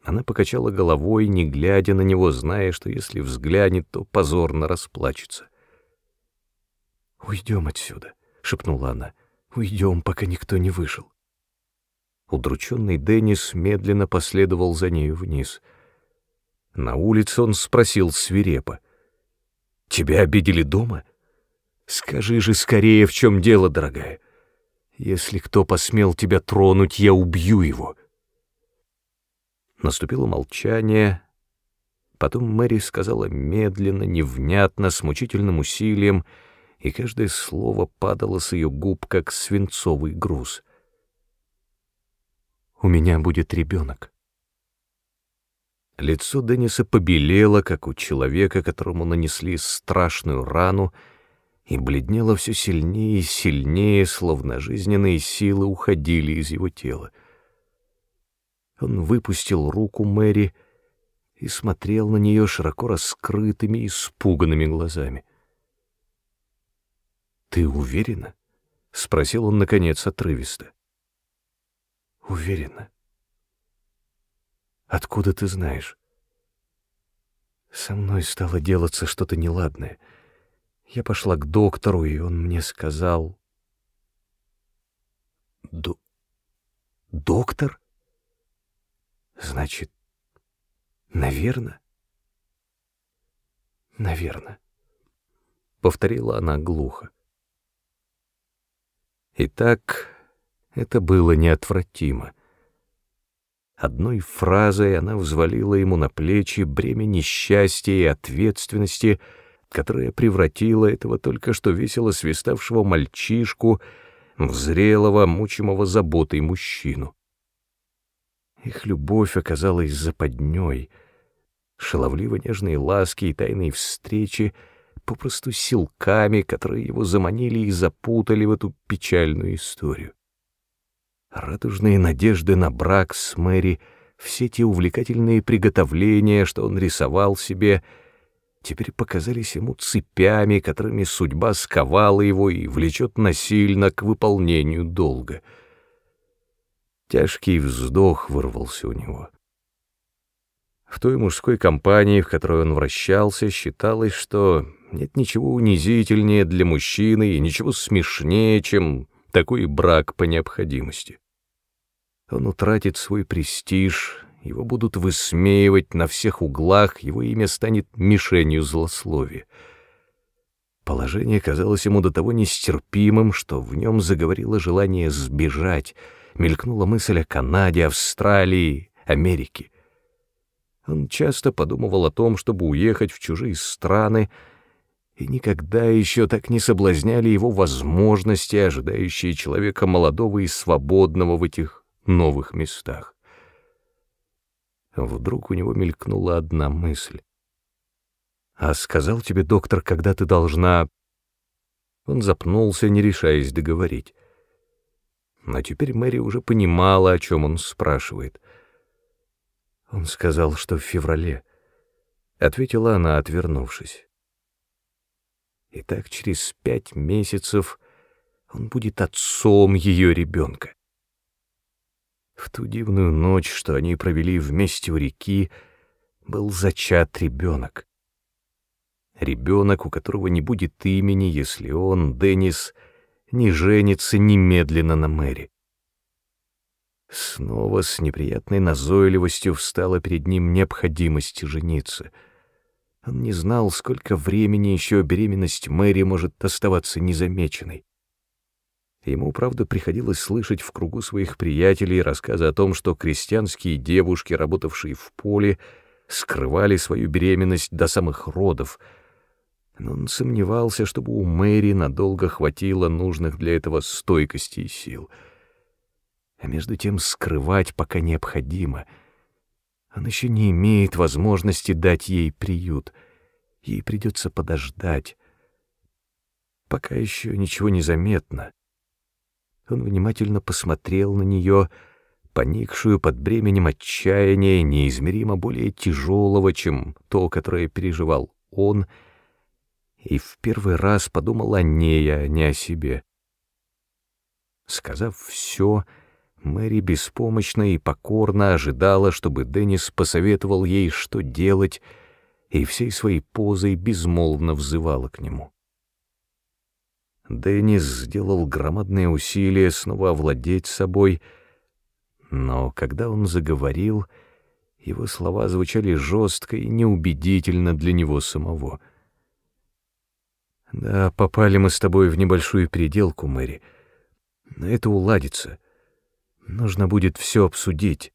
Она покачала головой, не глядя на него, зная, что если взглянет, то позорно расплачется. «Уйдем отсюда», — шепнула она. «Уйдем, пока никто не вышел». Удрученный Деннис медленно последовал за нею вниз. На улице он спросил свирепо. «Тебя обидели дома?» Скажи же скорее, в чем дело, дорогая. Если кто посмел тебя тронуть, я убью его. Наступило молчание. Потом Мэри сказала медленно, невнятно, с мучительным усилием, и каждое слово падало с ее губ, как свинцовый груз. «У меня будет ребенок». Лицо Денниса побелело, как у человека, которому нанесли страшную рану, и бледнело все сильнее и сильнее, словно жизненные силы уходили из его тела. Он выпустил руку Мэри и смотрел на нее широко раскрытыми, испуганными глазами. «Ты уверена?» — спросил он, наконец, отрывисто. «Уверена. Откуда ты знаешь?» «Со мной стало делаться что-то неладное». Я пошла к доктору, и он мне сказал... Д... Доктор? Значит, наверное? Наверное. Повторила она глухо. Итак, это было неотвратимо. Одной фразой она взвалила ему на плечи бремя несчастья и ответственности — которая превратила этого только что весело свиставшего мальчишку в зрелого, мучимого заботой мужчину. Их любовь оказалась западней, шаловливо-нежные ласки и тайные встречи попросту силками, которые его заманили и запутали в эту печальную историю. Радужные надежды на брак с Мэри, все те увлекательные приготовления, что он рисовал себе, теперь показались ему цепями, которыми судьба сковала его и влечет насильно к выполнению долга. Тяжкий вздох вырвался у него. В той мужской компании, в которой он вращался, считалось, что нет ничего унизительнее для мужчины и ничего смешнее, чем такой брак по необходимости. Он утратит свой престиж, его будут высмеивать на всех углах, его имя станет мишенью злословия. Положение казалось ему до того нестерпимым, что в нем заговорило желание сбежать, мелькнула мысль о Канаде, Австралии, Америке. Он часто подумывал о том, чтобы уехать в чужие страны, и никогда еще так не соблазняли его возможности, ожидающие человека молодого и свободного в этих новых местах. Вдруг у него мелькнула одна мысль. «А сказал тебе доктор, когда ты должна...» Он запнулся, не решаясь договорить. Но теперь Мэри уже понимала, о чем он спрашивает — он сказал, что в феврале. Ответила она, отвернувшись. И так через пять месяцев он будет отцом ее ребенка. В ту дивную ночь, что они провели вместе у реки, был зачат ребенок. Ребенок, у которого не будет имени, если он, Деннис, не женится немедленно на Мэри. Снова с неприятной назойливостью встала перед ним необходимость жениться. Он не знал, сколько времени еще беременность Мэри может оставаться незамеченной. Ему, правда, приходилось слышать в кругу своих приятелей рассказы о том, что крестьянские девушки, работавшие в поле, скрывали свою беременность до самых родов, но он сомневался, чтобы у Мэри надолго хватило нужных для этого стойкости и сил — а между тем скрывать пока необходимо. Он еще не имеет возможности дать ей приют. Ей придется подождать. Пока еще ничего не заметно. Он внимательно посмотрел на нее, поникшую под бременем отчаяния, неизмеримо более тяжелого, чем то, которое переживал он, и в первый раз подумал о ней, а не о себе. Сказав все, — Мэри беспомощно и покорно ожидала, чтобы Деннис посоветовал ей, что делать, и всей своей позой безмолвно взывала к нему. Деннис сделал громадные усилия снова овладеть собой, но когда он заговорил, его слова звучали жестко и неубедительно для него самого. «Да, попали мы с тобой в небольшую переделку, Мэри, но это уладится». Нужно будет все обсудить.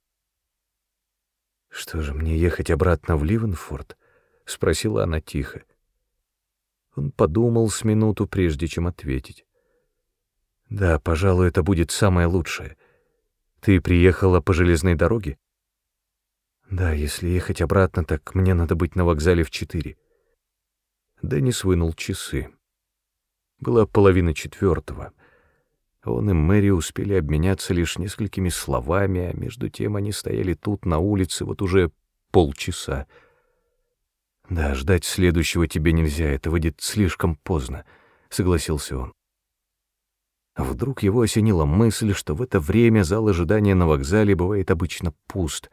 «Что же, мне ехать обратно в Ливенфорд?» — спросила она тихо. Он подумал с минуту, прежде чем ответить. «Да, пожалуй, это будет самое лучшее. Ты приехала по железной дороге?» «Да, если ехать обратно, так мне надо быть на вокзале в четыре». Деннис вынул часы. Было половина четвертого. Он и Мэри успели обменяться лишь несколькими словами, а между тем они стояли тут, на улице, вот уже полчаса. «Да, ждать следующего тебе нельзя, это выйдет слишком поздно», — согласился он. Вдруг его осенила мысль, что в это время зал ожидания на вокзале бывает обычно пуст.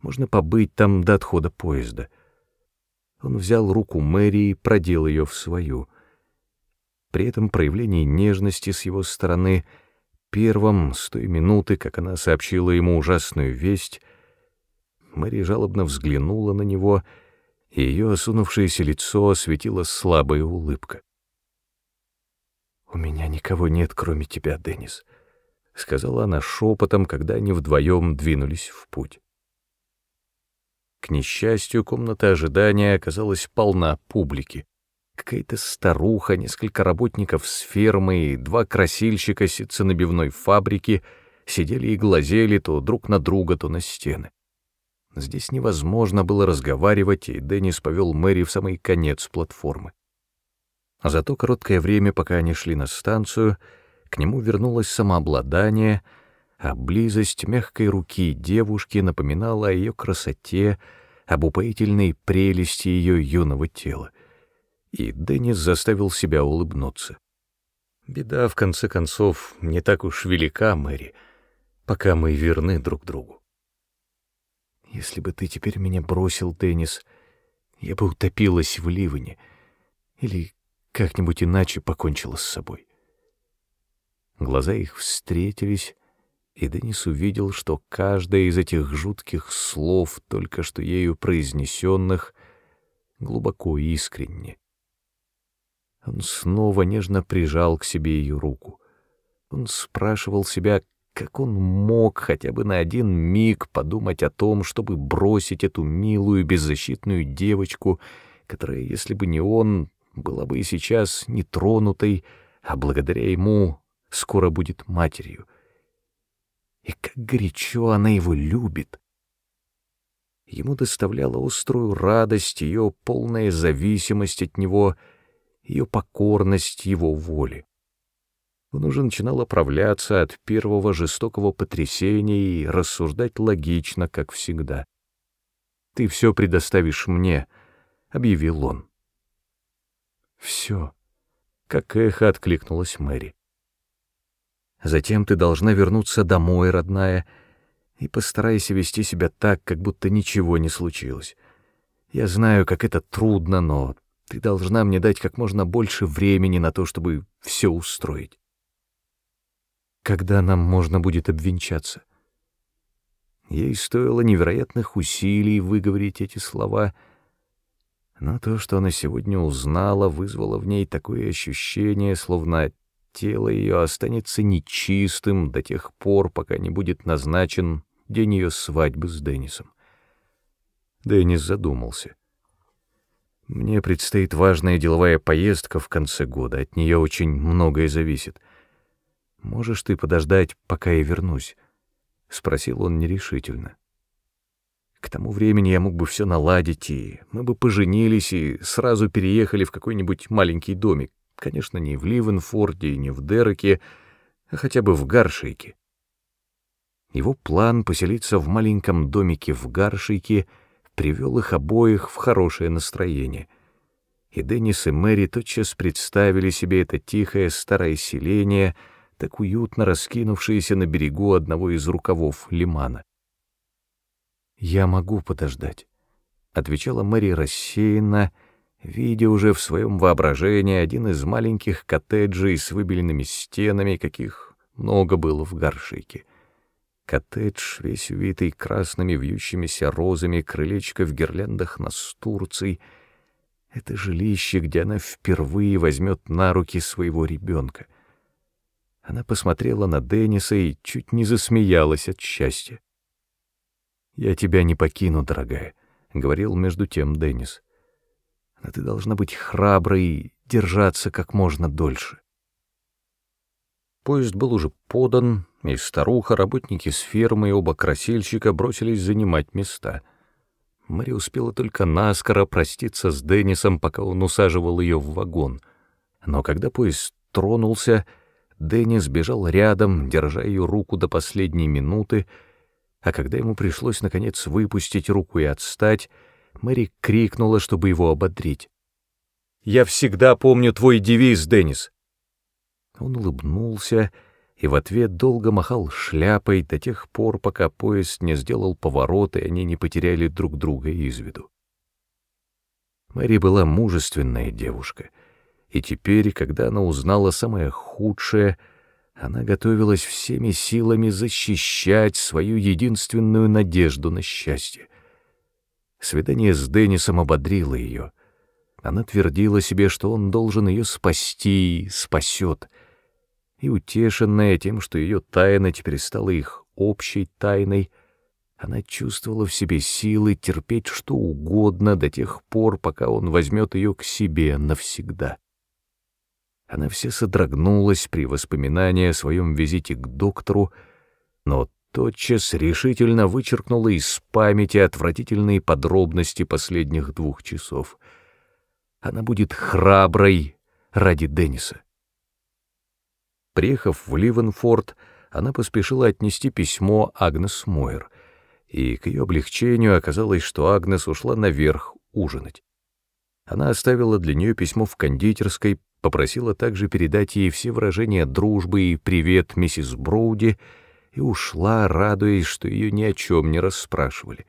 Можно побыть там до отхода поезда. Он взял руку Мэри и продел ее в свою — при этом проявлении нежности с его стороны, первым, с той минуты, как она сообщила ему ужасную весть, Мэри жалобно взглянула на него, и ее осунувшееся лицо осветила слабая улыбка. «У меня никого нет, кроме тебя, Деннис», — сказала она шепотом, когда они вдвоем двинулись в путь. К несчастью, комната ожидания оказалась полна публики. Какая-то старуха, несколько работников с фермы и два красильщика ситценабивной фабрики сидели и глазели то друг на друга, то на стены. Здесь невозможно было разговаривать, и Деннис повел Мэри в самый конец платформы. А за короткое время, пока они шли на станцию, к нему вернулось самообладание, а близость мягкой руки девушки напоминала о ее красоте, об упоительной прелести ее юного тела. И Деннис заставил себя улыбнуться. Беда, в конце концов, не так уж велика, Мэри, пока мы верны друг другу. Если бы ты теперь меня бросил, Деннис, я бы утопилась в ливне или как-нибудь иначе покончила с собой. Глаза их встретились, и Денис увидел, что каждое из этих жутких слов, только что ею произнесенных, глубоко искренне. Он снова нежно прижал к себе ее руку. Он спрашивал себя, как он мог хотя бы на один миг подумать о том, чтобы бросить эту милую, беззащитную девочку, которая, если бы не он, была бы и сейчас нетронутой, а благодаря ему скоро будет матерью. И как горячо она его любит! Ему доставляла острую радость ее полная зависимость от него — ее покорность его воле. Он уже начинал оправляться от первого жестокого потрясения и рассуждать логично, как всегда. «Ты все предоставишь мне», — объявил он. «Все», — как эхо откликнулась Мэри. «Затем ты должна вернуться домой, родная, и постарайся вести себя так, как будто ничего не случилось. Я знаю, как это трудно, но ты должна мне дать как можно больше времени на то, чтобы все устроить. Когда нам можно будет обвенчаться? Ей стоило невероятных усилий выговорить эти слова, но то, что она сегодня узнала, вызвало в ней такое ощущение, словно тело ее останется нечистым до тех пор, пока не будет назначен день ее свадьбы с Деннисом. Деннис задумался — мне предстоит важная деловая поездка в конце года, от нее очень многое зависит. Можешь ты подождать, пока я вернусь?» — спросил он нерешительно. К тому времени я мог бы все наладить, и мы бы поженились и сразу переехали в какой-нибудь маленький домик. Конечно, не в Ливенфорде не в Дереке, а хотя бы в Гаршейке. Его план поселиться в маленьком домике в Гаршейке — привел их обоих в хорошее настроение. И Деннис и Мэри тотчас представили себе это тихое старое селение, так уютно раскинувшееся на берегу одного из рукавов лимана. «Я могу подождать», — отвечала Мэри рассеянно, видя уже в своем воображении один из маленьких коттеджей с выбеленными стенами, каких много было в Горшике — Коттедж, весь увитый красными вьющимися розами, крылечко в гирляндах настурций. Это жилище, где она впервые возьмет на руки своего ребенка. Она посмотрела на Денниса и чуть не засмеялась от счастья. «Я тебя не покину, дорогая», — говорил между тем Деннис. «Но ты должна быть храброй и держаться как можно дольше». Поезд был уже подан, и старуха, работники с фермы и оба красильщика бросились занимать места. Мэри успела только наскоро проститься с Деннисом, пока он усаживал ее в вагон. Но когда поезд тронулся, Деннис бежал рядом, держа ее руку до последней минуты, а когда ему пришлось, наконец, выпустить руку и отстать, Мэри крикнула, чтобы его ободрить. «Я всегда помню твой девиз, Деннис!» Он улыбнулся и в ответ долго махал шляпой до тех пор, пока поезд не сделал поворот, и они не потеряли друг друга из виду. Мэри была мужественная девушка, и теперь, когда она узнала самое худшее, она готовилась всеми силами защищать свою единственную надежду на счастье. Свидание с Деннисом ободрило ее. Она твердила себе, что он должен ее спасти и спасет — и утешенная тем, что ее тайна теперь стала их общей тайной, она чувствовала в себе силы терпеть что угодно до тех пор, пока он возьмет ее к себе навсегда. Она все содрогнулась при воспоминании о своем визите к доктору, но тотчас решительно вычеркнула из памяти отвратительные подробности последних двух часов. Она будет храброй ради Денниса. Приехав в Ливенфорд, она поспешила отнести письмо Агнес Мойер, и к ее облегчению оказалось, что Агнес ушла наверх ужинать. Она оставила для нее письмо в кондитерской, попросила также передать ей все выражения дружбы и привет миссис Броуди и ушла, радуясь, что ее ни о чем не расспрашивали.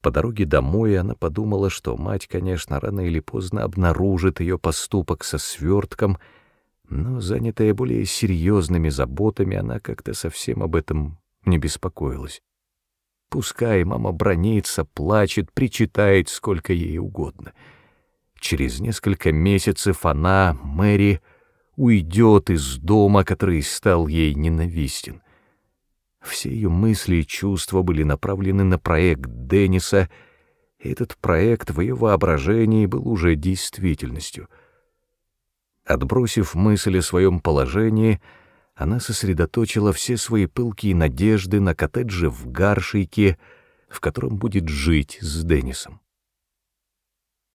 По дороге домой она подумала, что мать, конечно, рано или поздно обнаружит ее поступок со свертком, но, занятая более серьезными заботами, она как-то совсем об этом не беспокоилась. Пускай мама бронится, плачет, причитает сколько ей угодно. Через несколько месяцев она, Мэри, уйдет из дома, который стал ей ненавистен. Все ее мысли и чувства были направлены на проект Денниса, и этот проект в ее воображении был уже действительностью. Отбросив мысль о своем положении, она сосредоточила все свои пылкие надежды на коттедже в Гаршейке, в котором будет жить с Деннисом.